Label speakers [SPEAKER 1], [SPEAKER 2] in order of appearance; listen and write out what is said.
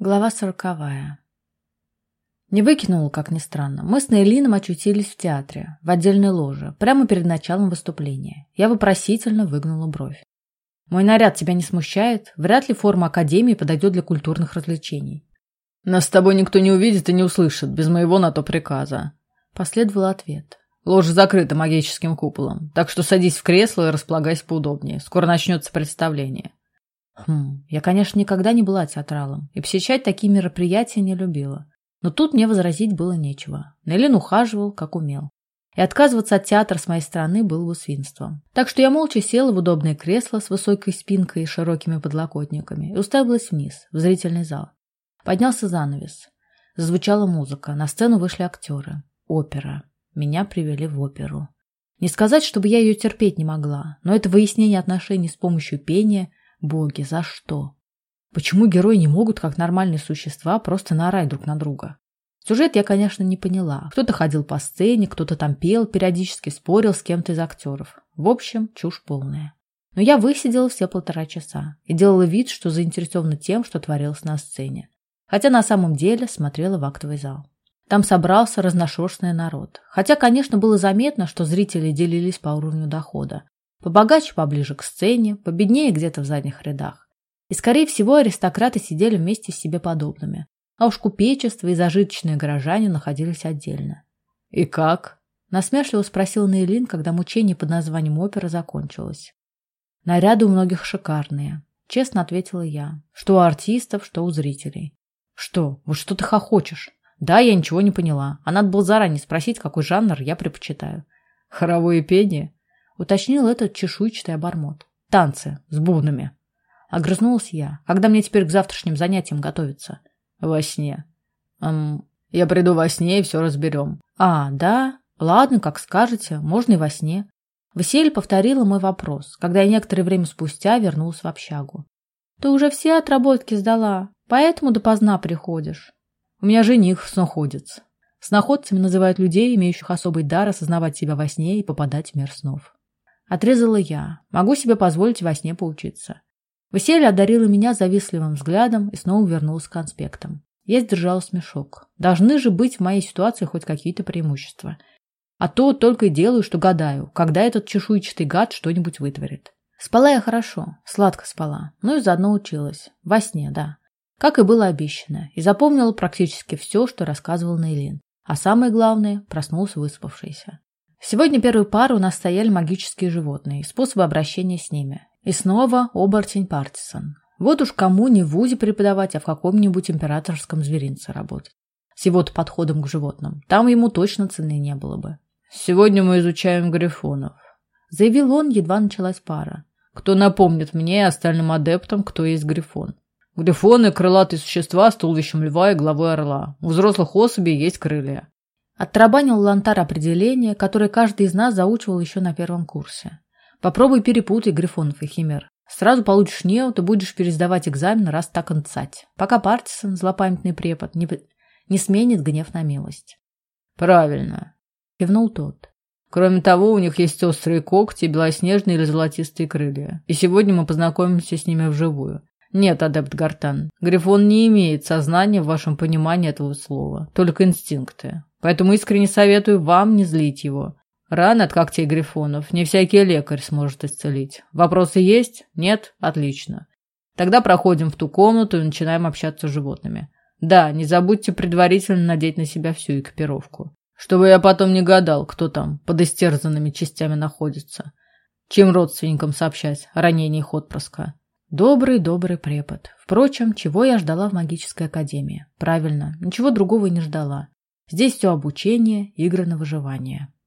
[SPEAKER 1] Глава сороковая. Не выкинула, как ни странно. Мы с Нейлином очутились в театре, в отдельной ложе, прямо перед началом выступления. Я вопросительно выгнула бровь. «Мой наряд тебя не смущает? Вряд ли форма Академии подойдет для культурных развлечений».
[SPEAKER 2] «Нас с тобой никто не увидит и не услышит, без моего на то приказа», —
[SPEAKER 1] последовал ответ.
[SPEAKER 2] «Ложа закрыта магическим куполом, так что садись в кресло и располагайся поудобнее. Скоро начнется представление».
[SPEAKER 1] Хм, я, конечно, никогда не была театралом и посещать такие мероприятия не любила. Но тут мне возразить было нечего. Неллин ухаживал, как умел. И отказываться от театра с моей стороны было бы свинством. Так что я молча села в удобное кресло с высокой спинкой и широкими подлокотниками и уставилась вниз, в зрительный зал. Поднялся занавес. Зазвучала музыка. На сцену вышли актеры. Опера. Меня привели в оперу. Не сказать, чтобы я ее терпеть не могла, но это выяснение отношений с помощью пения – Боги, за что? Почему герои не могут, как нормальные существа, просто наорать друг на друга? Сюжет я, конечно, не поняла. Кто-то ходил по сцене, кто-то там пел, периодически спорил с кем-то из актеров. В общем, чушь полная. Но я высидела все полтора часа и делала вид, что заинтересована тем, что творилось на сцене. Хотя на самом деле смотрела в актовый зал. Там собрался разношерстный народ. Хотя, конечно, было заметно, что зрители делились по уровню дохода. Побогаче поближе к сцене, победнее где-то в задних рядах. И, скорее всего, аристократы сидели вместе с себе подобными. А уж купечество и зажиточные горожане находились отдельно.
[SPEAKER 2] «И как?»
[SPEAKER 1] – насмешливо спросил Нейлин, когда мучение под названием опера закончилось. «Наряды у многих шикарные», – честно ответила я. «Что у артистов, что у зрителей». «Что? Вот что ты хохочешь?» «Да, я ничего не поняла. А надо было заранее спросить, какой жанр я предпочитаю».
[SPEAKER 2] «Хоровое пение?»
[SPEAKER 1] Уточнил этот чешуйчатый обормот. Танцы с бубнами. Огрызнулась я. Когда мне теперь к завтрашним занятиям готовиться?
[SPEAKER 2] Во сне. Эм, я приду во сне и все разберем.
[SPEAKER 1] А, да? Ладно, как скажете. Можно и во сне. Василий повторила мой вопрос, когда я некоторое время спустя вернулась в общагу. Ты уже все отработки сдала, поэтому допоздна приходишь.
[SPEAKER 2] У меня жених сноходец.
[SPEAKER 1] Сноходцами называют людей, имеющих особый дар осознавать себя во сне и попадать в мир снов. Отрезала я. Могу себе позволить во сне поучиться. Василий одарила меня завистливым взглядом и снова вернулась к конспектам. Я сдержала смешок. Должны же быть в моей ситуации хоть какие-то преимущества. А то только и делаю, что гадаю, когда этот чешуйчатый гад что-нибудь вытворит. Спала я хорошо, сладко спала, ну и заодно училась. Во сне, да. Как и было обещано. И запомнила практически все, что рассказывал Нейлин. А самое главное, проснулся выспавшийся. Сегодня первой парой у нас стояли магические животные и способы обращения с ними. И снова оборотень Партисон. Вот уж кому не в ВУЗе преподавать, а в каком-нибудь императорском зверинце работать. С его-то подходом к животным. Там ему точно цены не было бы.
[SPEAKER 2] «Сегодня мы изучаем грифонов», —
[SPEAKER 1] заявил он, едва началась пара.
[SPEAKER 2] «Кто напомнит мне и остальным адептам, кто есть грифон?» Грифоны – крылатые существа с туловищем льва и головой орла. У взрослых особей есть крылья.
[SPEAKER 1] Отрабанил Лантар определение, которое каждый из нас заучивал еще на первом курсе. Попробуй перепутай грифонов и химер. Сразу получишь нео, ты будешь пересдавать экзамен раз так анцать, пока Партисон, злопамятный препод, не, не сменит гнев на милость.
[SPEAKER 2] «Правильно», —
[SPEAKER 1] кивнул тот.
[SPEAKER 2] «Кроме того, у них есть острые когти, белоснежные или золотистые крылья. И сегодня мы познакомимся с ними вживую. Нет, адепт Гартан, Грифон не имеет сознания в вашем понимании этого слова, только инстинкты. Поэтому искренне советую вам не злить его. Раны от когтей грифонов не всякий лекарь сможет исцелить. Вопросы есть? Нет? Отлично. Тогда проходим в ту комнату и начинаем общаться с животными. Да, не забудьте предварительно надеть на себя всю экипировку. Чтобы я потом не гадал, кто там под истерзанными частями находится. Чем родственникам сообщать о ранении их отпрыска?
[SPEAKER 1] Добрый, добрый препод. Впрочем, чего я ждала в магической академии? Правильно, ничего другого и не ждала. Здесь все обучение, игры на выживание.